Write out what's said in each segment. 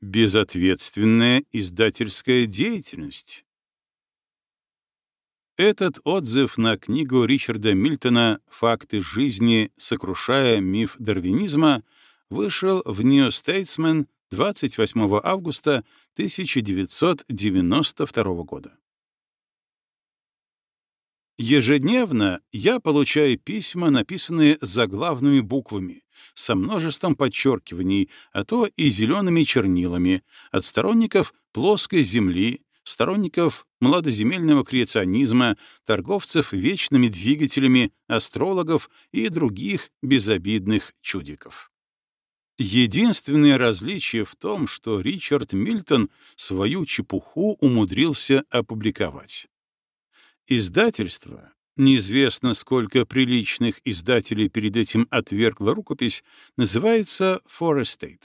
Безответственная издательская деятельность. Этот отзыв на книгу Ричарда Мильтона «Факты жизни, сокрушая миф дарвинизма» вышел в New Statesman 28 августа 1992 года. Ежедневно я получаю письма, написанные заглавными буквами, со множеством подчеркиваний, а то и зелеными чернилами, от сторонников плоской земли, сторонников младоземельного креационизма, торговцев вечными двигателями, астрологов и других безобидных чудиков. Единственное различие в том, что Ричард Мильтон свою чепуху умудрился опубликовать. Издательство, неизвестно сколько приличных издателей перед этим отвергло рукопись, называется Forest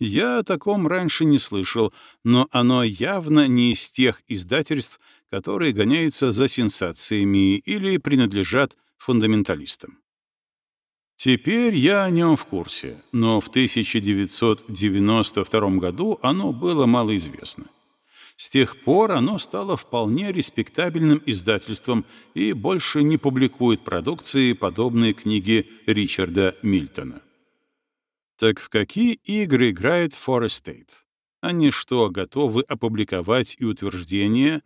Я о таком раньше не слышал, но оно явно не из тех издательств, которые гоняются за сенсациями или принадлежат фундаменталистам. Теперь я о нем в курсе, но в 1992 году оно было малоизвестно. С тех пор оно стало вполне респектабельным издательством и больше не публикует продукции, подобной книге Ричарда Мильтона. Так в какие игры играет State? Они что, готовы опубликовать и утверждение,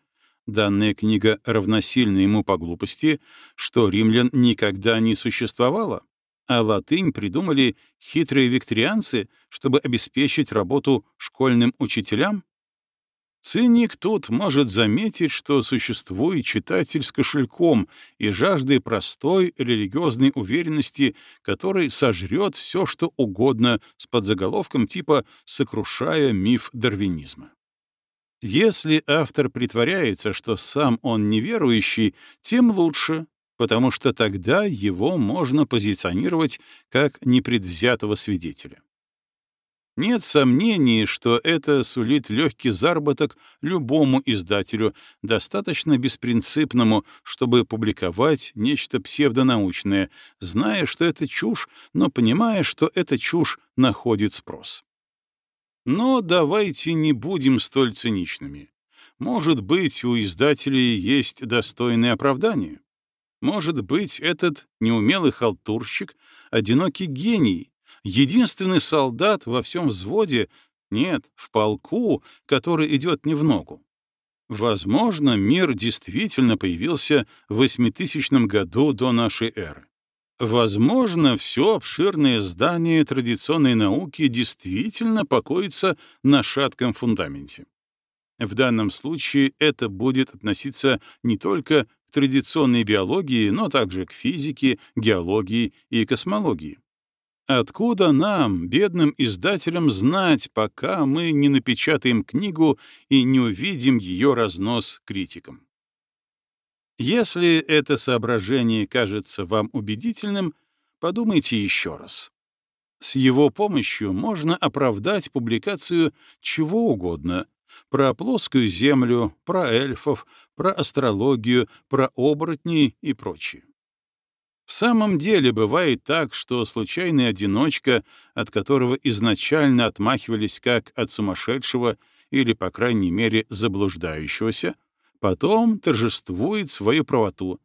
данная книга равносильна ему по глупости, что римлян никогда не существовало? А латынь придумали хитрые викторианцы, чтобы обеспечить работу школьным учителям? Циник тут может заметить, что существует читатель с кошельком и жаждой простой религиозной уверенности, который сожрет все, что угодно с подзаголовком типа «сокрушая миф дарвинизма». Если автор притворяется, что сам он неверующий, тем лучше, потому что тогда его можно позиционировать как непредвзятого свидетеля. Нет сомнений, что это сулит легкий заработок любому издателю, достаточно беспринципному, чтобы публиковать нечто псевдонаучное, зная, что это чушь, но понимая, что эта чушь находит спрос. Но давайте не будем столь циничными. Может быть, у издателей есть достойное оправдание. Может быть, этот неумелый халтурщик — одинокий гений, единственный солдат во всем взводе, нет, в полку, который идет не в ногу. Возможно, мир действительно появился в 8000 году до нашей эры. Возможно, все обширное здание традиционной науки действительно покоится на шатком фундаменте. В данном случае это будет относиться не только к традиционной биологии, но также к физике, геологии и космологии. Откуда нам, бедным издателям, знать, пока мы не напечатаем книгу и не увидим ее разнос критикам? Если это соображение кажется вам убедительным, подумайте еще раз. С его помощью можно оправдать публикацию чего угодно про плоскую землю, про эльфов, про астрологию, про оборотней и прочее. В самом деле бывает так, что случайный одиночка, от которого изначально отмахивались как от сумасшедшего или, по крайней мере, заблуждающегося, потом торжествует свою правоту.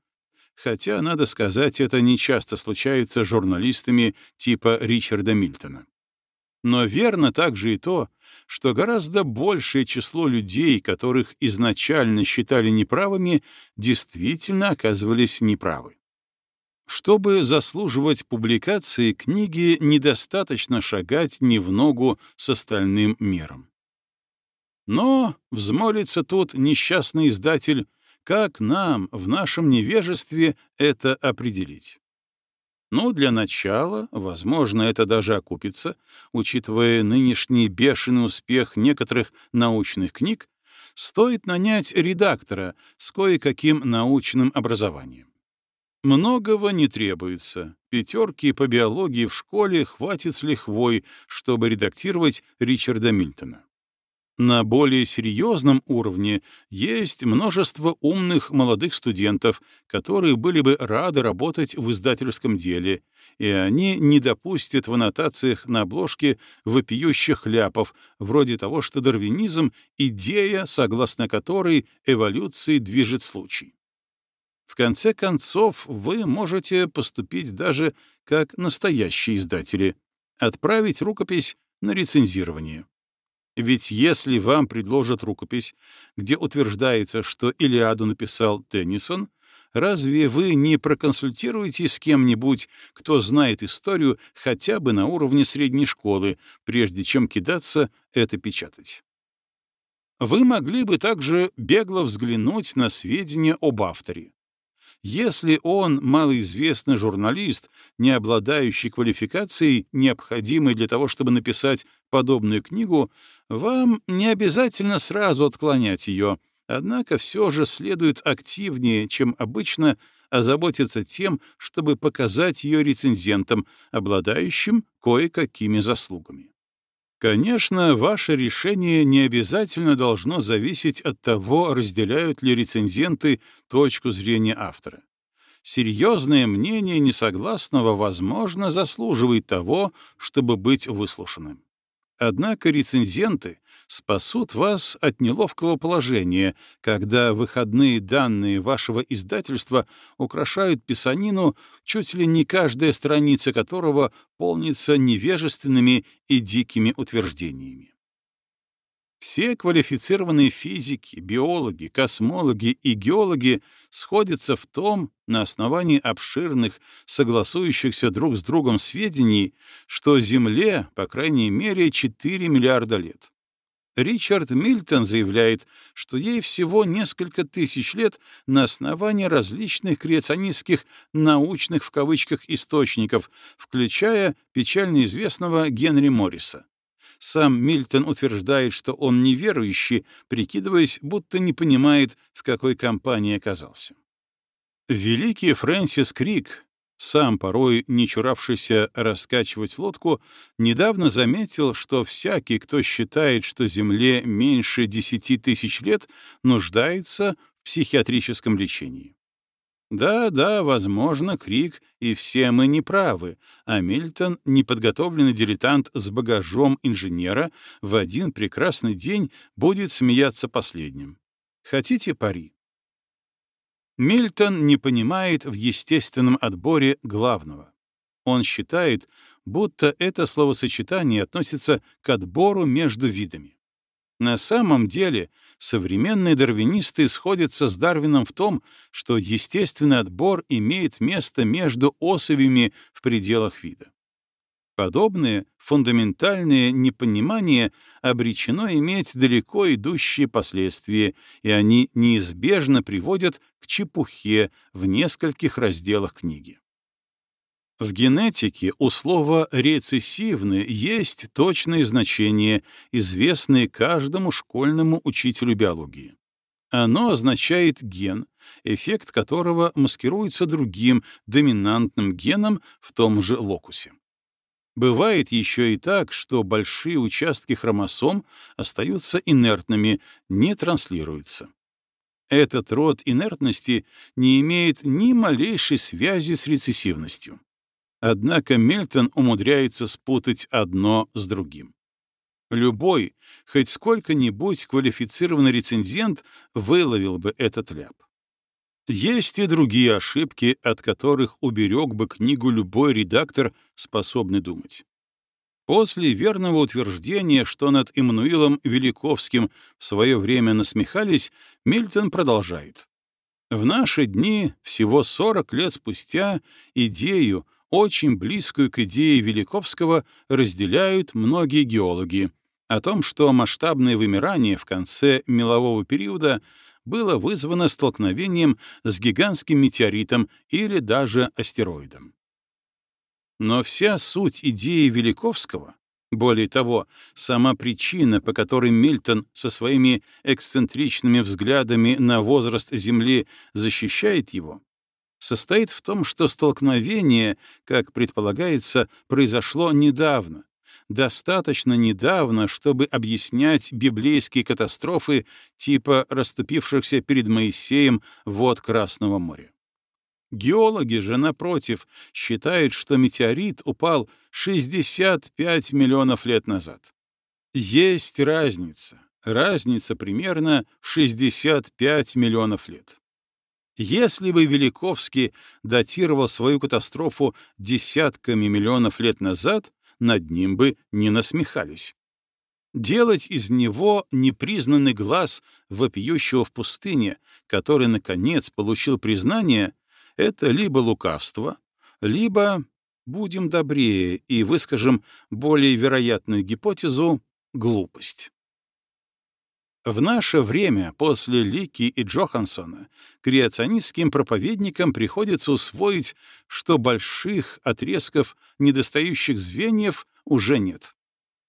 Хотя, надо сказать, это нечасто случается с журналистами типа Ричарда Мильтона. Но верно также и то, что гораздо большее число людей, которых изначально считали неправыми, действительно оказывались неправы. Чтобы заслуживать публикации книги, недостаточно шагать не в ногу с остальным миром. Но взмолится тут несчастный издатель, как нам в нашем невежестве это определить? Ну, для начала, возможно, это даже окупится, учитывая нынешний бешеный успех некоторых научных книг, стоит нанять редактора с кое-каким научным образованием. Многого не требуется. Пятерки по биологии в школе хватит с лихвой, чтобы редактировать Ричарда Мильтона. На более серьезном уровне есть множество умных молодых студентов, которые были бы рады работать в издательском деле, и они не допустят в аннотациях на обложке вопиющих ляпов, вроде того, что дарвинизм — идея, согласно которой эволюцией движет случай. В конце концов, вы можете поступить даже как настоящие издатели, отправить рукопись на рецензирование. Ведь если вам предложат рукопись, где утверждается, что Илиаду написал Теннисон, разве вы не проконсультируетесь с кем-нибудь, кто знает историю хотя бы на уровне средней школы, прежде чем кидаться это печатать? Вы могли бы также бегло взглянуть на сведения об авторе. Если он малоизвестный журналист, не обладающий квалификацией, необходимой для того, чтобы написать подобную книгу, вам не обязательно сразу отклонять ее, однако все же следует активнее, чем обычно, озаботиться тем, чтобы показать ее рецензентам, обладающим кое-какими заслугами. Конечно, ваше решение не обязательно должно зависеть от того, разделяют ли рецензенты точку зрения автора. Серьезное мнение несогласного, возможно, заслуживает того, чтобы быть выслушанным. Однако рецензенты спасут вас от неловкого положения, когда выходные данные вашего издательства украшают писанину, чуть ли не каждая страница которого полнится невежественными и дикими утверждениями. Все квалифицированные физики, биологи, космологи и геологи сходятся в том, на основании обширных, согласующихся друг с другом сведений, что Земле, по крайней мере, 4 миллиарда лет. Ричард Мильтон заявляет, что ей всего несколько тысяч лет на основании различных креационистских «научных» в кавычках источников, включая печально известного Генри Морриса. Сам Мильтон утверждает, что он неверующий, прикидываясь, будто не понимает, в какой компании оказался. Великий Фрэнсис Крик, сам порой не чуравшийся раскачивать лодку, недавно заметил, что всякий, кто считает, что Земле меньше десяти тысяч лет, нуждается в психиатрическом лечении. Да, да, возможно, Крик и все мы неправы, а Мильтон, неподготовленный дилетант с багажом инженера, в один прекрасный день будет смеяться последним. Хотите пари? Мильтон не понимает в естественном отборе главного. Он считает, будто это словосочетание относится к отбору между видами. На самом деле современные дарвинисты сходятся с Дарвином в том, что естественный отбор имеет место между особями в пределах вида. Подобное фундаментальное непонимание обречено иметь далеко идущие последствия, и они неизбежно приводят к чепухе в нескольких разделах книги. В генетике у слова «рецессивный» есть точное значение, известное каждому школьному учителю биологии. Оно означает ген, эффект которого маскируется другим доминантным геном в том же локусе. Бывает еще и так, что большие участки хромосом остаются инертными, не транслируются. Этот род инертности не имеет ни малейшей связи с рецессивностью. Однако Мельтон умудряется спутать одно с другим. Любой, хоть сколько-нибудь квалифицированный рецензент выловил бы этот ляп. Есть и другие ошибки, от которых уберег бы книгу любой редактор, способный думать. После верного утверждения, что над Иммануилом Великовским в свое время насмехались, Мильтон продолжает. В наши дни, всего 40 лет спустя, идею, очень близкую к идее Великовского, разделяют многие геологи, о том, что масштабное вымирание в конце мелового периода было вызвано столкновением с гигантским метеоритом или даже астероидом. Но вся суть идеи Великовского, более того, сама причина, по которой Мильтон со своими эксцентричными взглядами на возраст Земли защищает его, состоит в том, что столкновение, как предполагается, произошло недавно, достаточно недавно, чтобы объяснять библейские катастрофы типа расступившихся перед Моисеем вод Красного моря. Геологи же, напротив, считают, что метеорит упал 65 миллионов лет назад. Есть разница. Разница примерно в 65 миллионов лет. Если бы Великовский датировал свою катастрофу десятками миллионов лет назад, над ним бы не насмехались. Делать из него непризнанный глаз вопиющего в пустыне, который, наконец, получил признание, это либо лукавство, либо, будем добрее и выскажем более вероятную гипотезу, глупость. В наше время, после Лики и Джохансона, креационистским проповедникам приходится усвоить, что больших отрезков недостающих звеньев уже нет.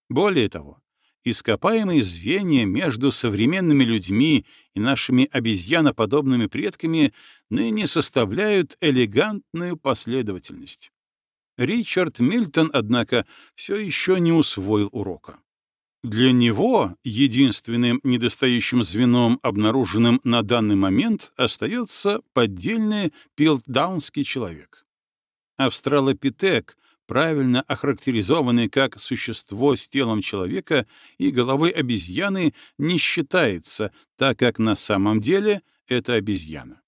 Более того, ископаемые звенья между современными людьми и нашими обезьяноподобными предками ныне составляют элегантную последовательность. Ричард Мильтон, однако, все еще не усвоил урока. Для него единственным недостающим звеном, обнаруженным на данный момент, остается поддельный пилтдаунский человек. Австралопитек, правильно охарактеризованный как существо с телом человека и головой обезьяны, не считается, так как на самом деле это обезьяна.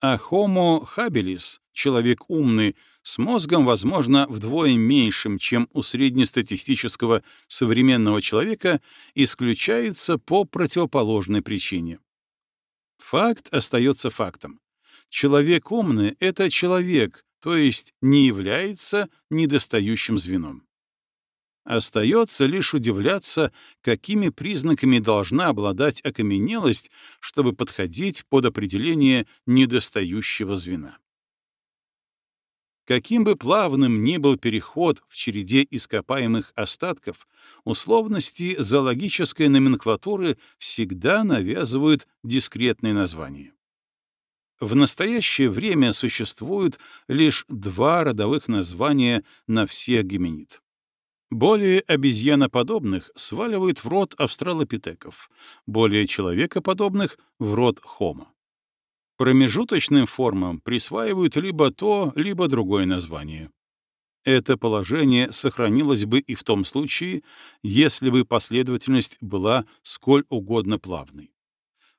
А Homo habilis, человек умный, с мозгом, возможно, вдвое меньшим, чем у среднестатистического современного человека, исключается по противоположной причине. Факт остается фактом. Человек умный — это человек, то есть не является недостающим звеном. Остается лишь удивляться, какими признаками должна обладать окаменелость, чтобы подходить под определение недостающего звена. Каким бы плавным ни был переход в череде ископаемых остатков, условности зоологической номенклатуры всегда навязывают дискретные названия. В настоящее время существует лишь два родовых названия на всех гименид. Более обезьяноподобных сваливают в род австралопитеков, более человекоподобных — в род хомо. Промежуточным формам присваивают либо то, либо другое название. Это положение сохранилось бы и в том случае, если бы последовательность была сколь угодно плавной.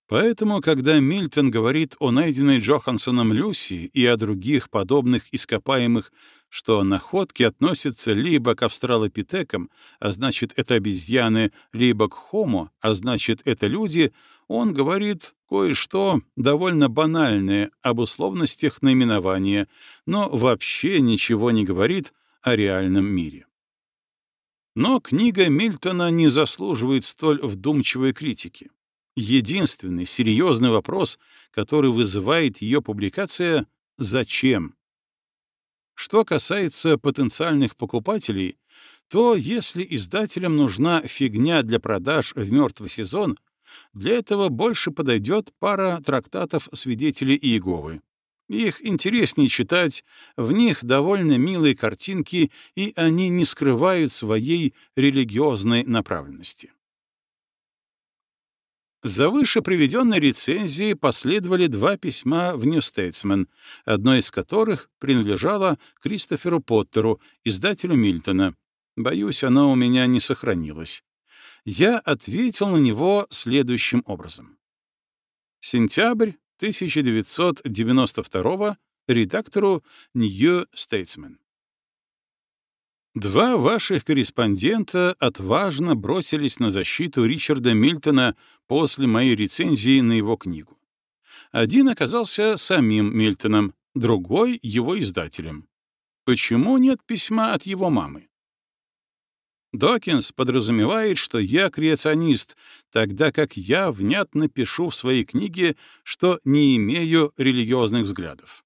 Поэтому, когда Мильтон говорит о найденной Джохансоном Люси и о других подобных ископаемых, что находки относятся либо к австралопитекам, а значит, это обезьяны, либо к хомо, а значит, это люди, он говорит кое-что довольно банальное об условностях наименования, но вообще ничего не говорит о реальном мире. Но книга Мильтона не заслуживает столь вдумчивой критики. Единственный серьезный вопрос, который вызывает ее публикация — зачем? Что касается потенциальных покупателей, то если издателям нужна фигня для продаж в мертвый сезон, для этого больше подойдет пара трактатов свидетелей Иеговы. Их интереснее читать, в них довольно милые картинки, и они не скрывают своей религиозной направленности. За выше приведенной рецензией последовали два письма в New Statesman, одно из которых принадлежало Кристоферу Поттеру, издателю Мильтона. Боюсь, оно у меня не сохранилось. Я ответил на него следующим образом. Сентябрь 1992 редактору New Statesman. Два ваших корреспондента отважно бросились на защиту Ричарда Мильтона после моей рецензии на его книгу. Один оказался самим Мильтоном, другой — его издателем. Почему нет письма от его мамы? Докинс подразумевает, что я креационист, тогда как я внятно пишу в своей книге, что не имею религиозных взглядов.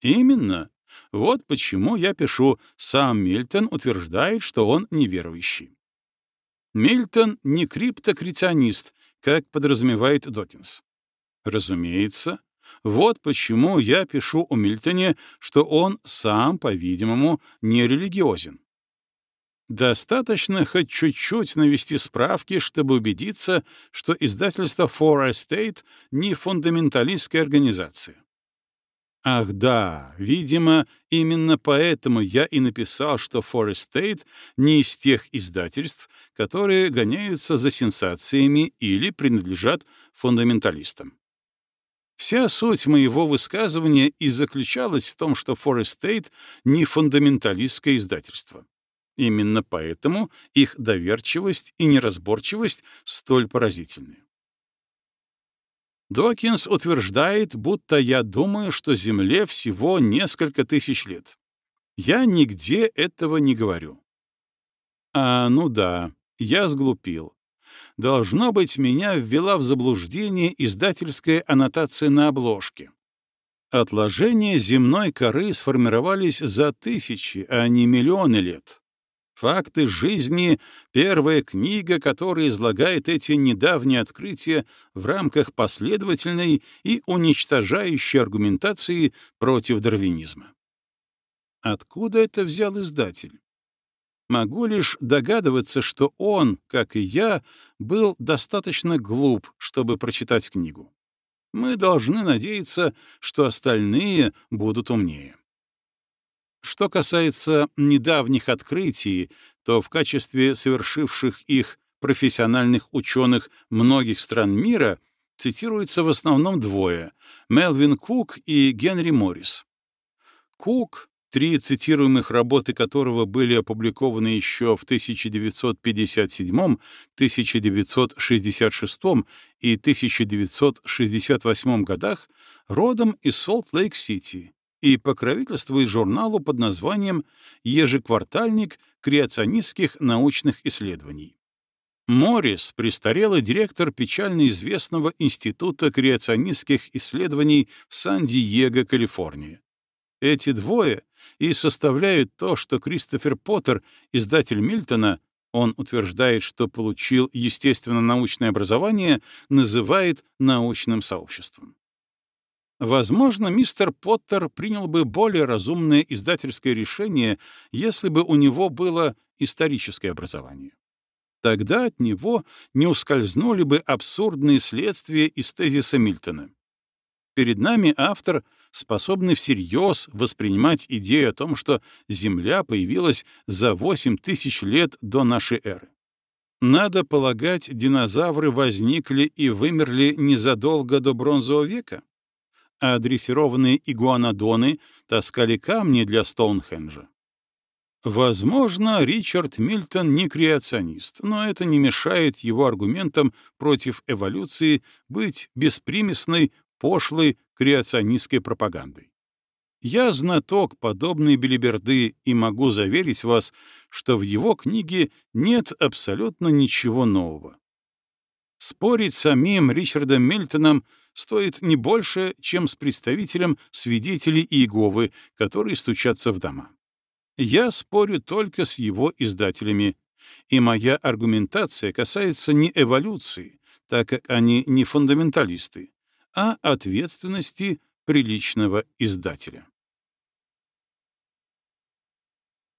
Именно. Вот почему я пишу, сам Мильтон утверждает, что он неверующий. Мильтон не криптокритианист, как подразумевает Докинс. Разумеется, вот почему я пишу о Мильтоне, что он сам, по-видимому, не религиозен. Достаточно хоть чуть-чуть навести справки, чтобы убедиться, что издательство For Estate не фундаменталистская организация. Ах да, видимо, именно поэтому я и написал, что For Estate не из тех издательств, которые гоняются за сенсациями или принадлежат фундаменталистам. Вся суть моего высказывания и заключалась в том, что For Estate не фундаменталистское издательство. Именно поэтому их доверчивость и неразборчивость столь поразительны. Докинс утверждает, будто я думаю, что Земле всего несколько тысяч лет. Я нигде этого не говорю. А, ну да, я сглупил. Должно быть, меня ввела в заблуждение издательская аннотация на обложке. Отложения земной коры сформировались за тысячи, а не миллионы лет. Факты жизни — первая книга, которая излагает эти недавние открытия в рамках последовательной и уничтожающей аргументации против дарвинизма. Откуда это взял издатель? Могу лишь догадываться, что он, как и я, был достаточно глуп, чтобы прочитать книгу. Мы должны надеяться, что остальные будут умнее. Что касается недавних открытий, то в качестве совершивших их профессиональных ученых многих стран мира цитируется в основном двое — Мелвин Кук и Генри Моррис. Кук, три цитируемых работы которого были опубликованы еще в 1957, 1966 и 1968 годах, родом из Солт-Лейк-Сити, и покровительствует журналу под названием «Ежеквартальник креационистских научных исследований». Моррис — престарелый директор печально известного Института креационистских исследований в Сан-Диего, Калифорния. Эти двое и составляют то, что Кристофер Поттер, издатель Мильтона, он утверждает, что получил естественно-научное образование, называет научным сообществом. Возможно, мистер Поттер принял бы более разумное издательское решение, если бы у него было историческое образование. Тогда от него не ускользнули бы абсурдные следствия из тезиса Мильтона. Перед нами автор, способный всерьез воспринимать идею о том, что Земля появилась за 8 тысяч лет до нашей эры. Надо полагать, динозавры возникли и вымерли незадолго до Бронзового века? А дрессированные игуанодоны таскали камни для Стоунхенджа. Возможно, Ричард Мильтон не креационист, но это не мешает его аргументам против эволюции быть беспримесной, пошлой креационистской пропагандой. Я знаток подобной белиберды и могу заверить вас, что в его книге нет абсолютно ничего нового. Спорить с самим Ричардом Мильтоном стоит не больше, чем с представителем свидетелей Иеговы, которые стучатся в дома. Я спорю только с его издателями, и моя аргументация касается не эволюции, так как они не фундаменталисты, а ответственности приличного издателя.